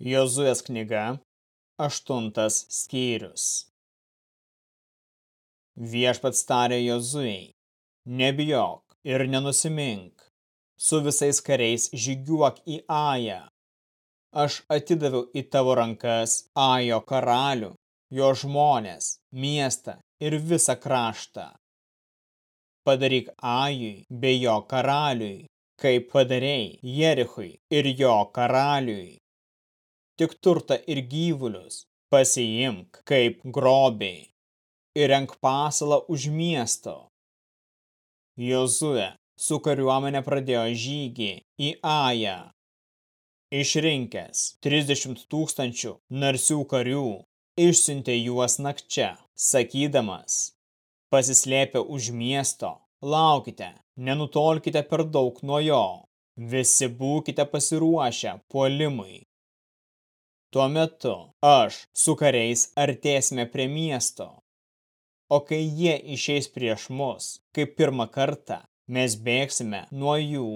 Jozuės knyga, aštuntas skyrius. Viešpats tarė Jozuei, nebijok ir nenusimink, su visais kariais žygiuok į Ają. Aš atidaviau į tavo rankas Ajo karalių, jo žmonės, miestą ir visą kraštą. Padaryk Ajui bei jo karaliui, kaip padarėjai Jerichui ir jo karaliui tik turtą ir gyvulius, pasiimk kaip grobiai ir renk pasalą už miesto. Jozue su kariuomenė pradėjo žygį į Ają. Išrinkęs 30 tūkstančių narsių karių, išsiuntė juos nakčia, sakydamas, pasislėpę už miesto, laukite, nenutolkite per daug nuo jo, visi būkite pasiruošę puolimui. Tuo metu aš su kariais artėsime prie miesto. O kai jie išeis prieš mus, kaip pirmą kartą, mes bėgsime nuo jų.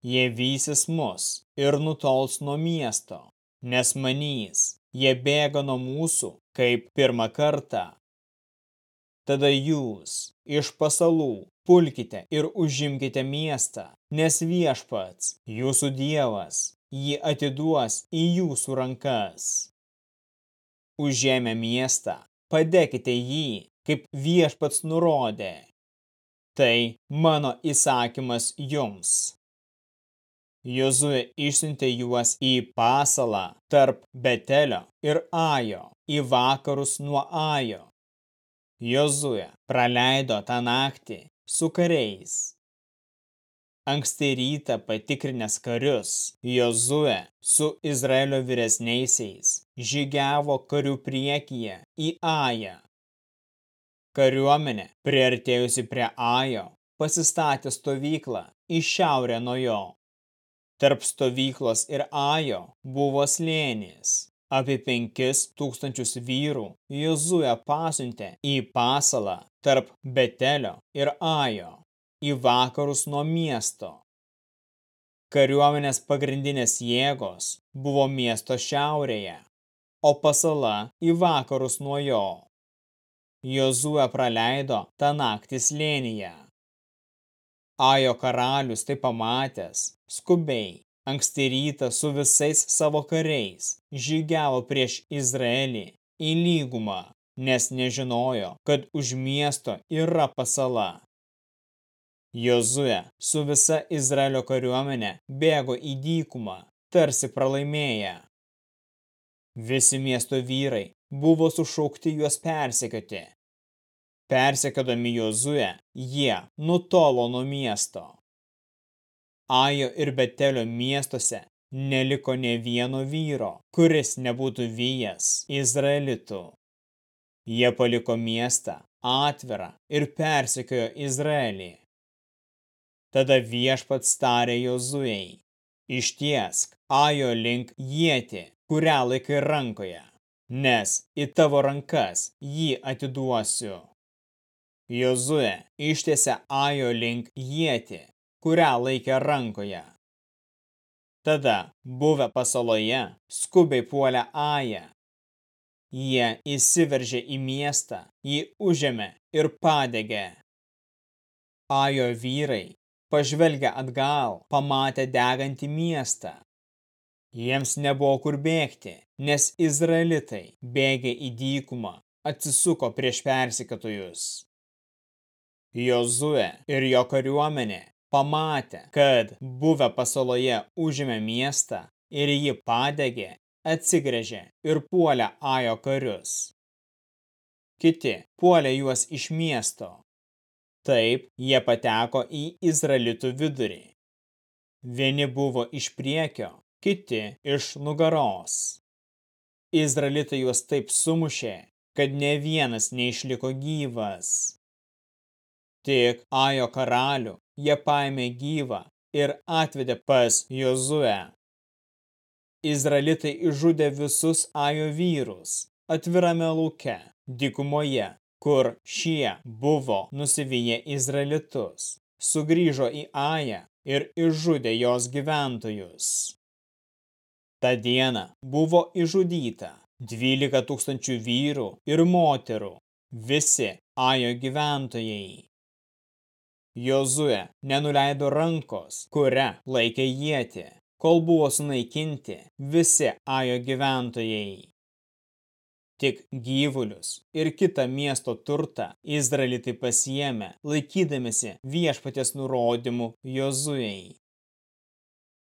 Jie vysis mus ir nutols nuo miesto, nes manys, jie bėga nuo mūsų kaip pirmą kartą. Tada jūs iš pasalų pulkite ir užimkite miestą, nes viešpats, jūsų dievas, jį atiduos į jūsų rankas. Užėmę miestą, padekite jį, kaip viešpats nurodė. Tai mano įsakymas jums. Jozue išsiuntė juos į pasalą tarp Betelio ir Ajo, į vakarus nuo Ajo. Jozue praleido tą naktį su kariais Anksti rytą patikrinęs karius, Jozue su Izraelio vyresniaisiais žygiavo karių priekyje į Ają. Kariuomenė, priartėjusi prie Ajo, pasistatė stovyklą į šiaurę nuo jo. Tarp stovyklos ir Ajo buvo slėnis. Apie penkis tūkstančius vyrų Jozue pasiuntė į pasalą tarp Betelio ir Ajo į vakarus nuo miesto. Kariuomenės pagrindinės jėgos buvo miesto šiaurėje, o pasala į vakarus nuo jo. Jozue praleido tą naktį slėnyje. Ajo karalius tai pamatęs, skubiai, anksti rytą su visais savo kariais, žygiavo prieš Izraelį į lygumą, nes nežinojo, kad už miesto yra pasala. Jozue su visa Izraelio kariuomenė bėgo į dykumą, tarsi pralaimėję. Visi miesto vyrai buvo sušaukti juos persekioti. Persekiodami Jozue, jie nutolo nuo miesto. Ajo ir Betelio miestuose neliko ne vieno vyro, kuris nebūtų vyjas Izraelitų. Jie paliko miestą atvirą ir persekiojo Izraelį. Tada viešpats tarė Jozuei, ištiesk ajo link jieti, kurią laikai rankoje, nes į tavo rankas jį atiduosiu. Jozue ištiesė ajo link jieti, kurią laikė rankoje. Tada, buvę pasaloje, skubiai puolė ają. Jie įsiveržė į miestą, jį užėmė ir padegė. Ajo vyrai pažvelgę atgal, pamatė degantį miestą. Jiems nebuvo kur bėgti, nes izraelitai bėgė į dykumą, atsisuko prieš persikėtojus. Jozue ir jo kariuomenė pamatė, kad buvę pasaloje užėmė miestą ir jį padegė, atsigrėžė ir puolė Ajo karius. Kiti puolė juos iš miesto, Taip jie pateko į Izraelitų vidurį. Vieni buvo iš priekio, kiti iš nugaros. Izraelitai juos taip sumušė, kad ne vienas neišliko gyvas. Tik Ajo karalių jie paėmė gyvą ir atvedė pas Jozue. Izraelitai išžudė visus Ajo vyrus atvirame lauke, dykumoje kur šie buvo nusivyję Izraelitus, sugrįžo į Ają ir išžudė jos gyventojus. Ta diena buvo išžudyta 12 tūkstančių vyrų ir moterų, visi Ajo gyventojai. Jozue nenuleido rankos, kurią laikė jėti, kol buvo sunaikinti visi Ajo gyventojai. Tik gyvulius ir kitą miesto turtą Izraelitai pasiėmė, laikydamėsi viešpatės nurodymų Jozuei.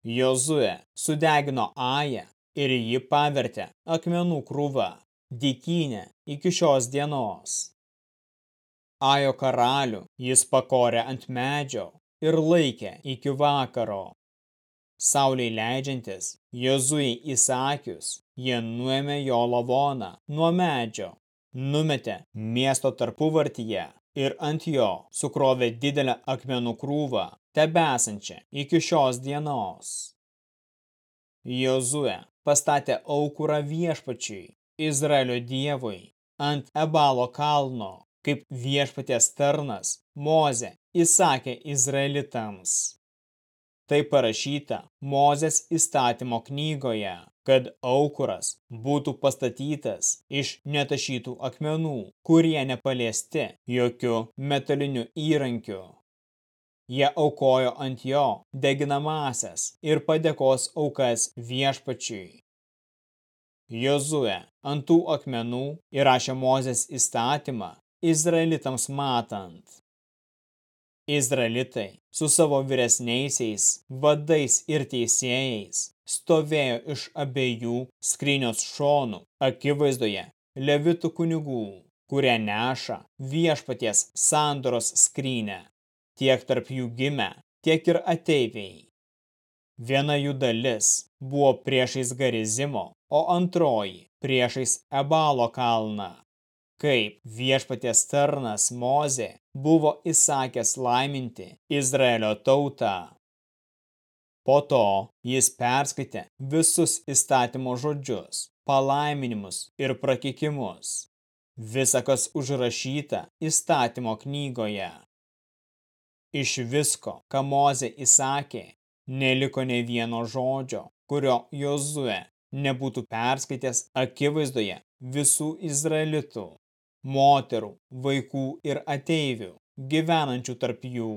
Jozue sudegino Ają ir jį pavertė akmenų krūva, dykynė iki šios dienos. Ajo karalių jis pakorė ant medžio ir laikė iki vakaro. Sauliai leidžiantis, Jozui įsakius, jie nuėmė jo lavoną nuo medžio, numetė miesto tarpuvartyje ir ant jo sukrovė didelę akmenų krūvą tebesančią iki šios dienos. Jozue pastatė aukurą viešpačiui, Izraelio dievui, ant Ebalo kalno, kaip viešpaties tarnas, Moze įsakė Izraelitams. Tai parašyta Mozės įstatymo knygoje, kad aukuras būtų pastatytas iš netašytų akmenų, kurie nepaliesti jokių metalinių įrankių. Jie aukojo ant jo deginamasias ir padėkos aukas viešpačiui. Jozue ant tų akmenų įrašė Mozės įstatymą Izraelitams matant. Izraelitai su savo vyresniaisiais, vadais ir teisėjais stovėjo iš abiejų skrynios šonų akivaizdoje levitų kunigų, kurie neša viešpaties sandoros skrynę tiek tarp jų gimę, tiek ir ateiviai. Viena jų dalis buvo priešais Garizimo, o antroji priešais Ebalo kalną. Kaip viešpaties tarnas Mozė buvo įsakęs laiminti Izraelio tautą. Po to jis perskaitė visus įstatymo žodžius, palaiminimus ir prakikimus. Visa, kas užrašyta įstatymo knygoje. Iš visko, ką Mozė įsakė, neliko ne vieno žodžio, kurio Jozue nebūtų perskaitęs akivaizdoje visų izraelitų, moterų, vaikų ir ateivių, gyvenančių tarp jų.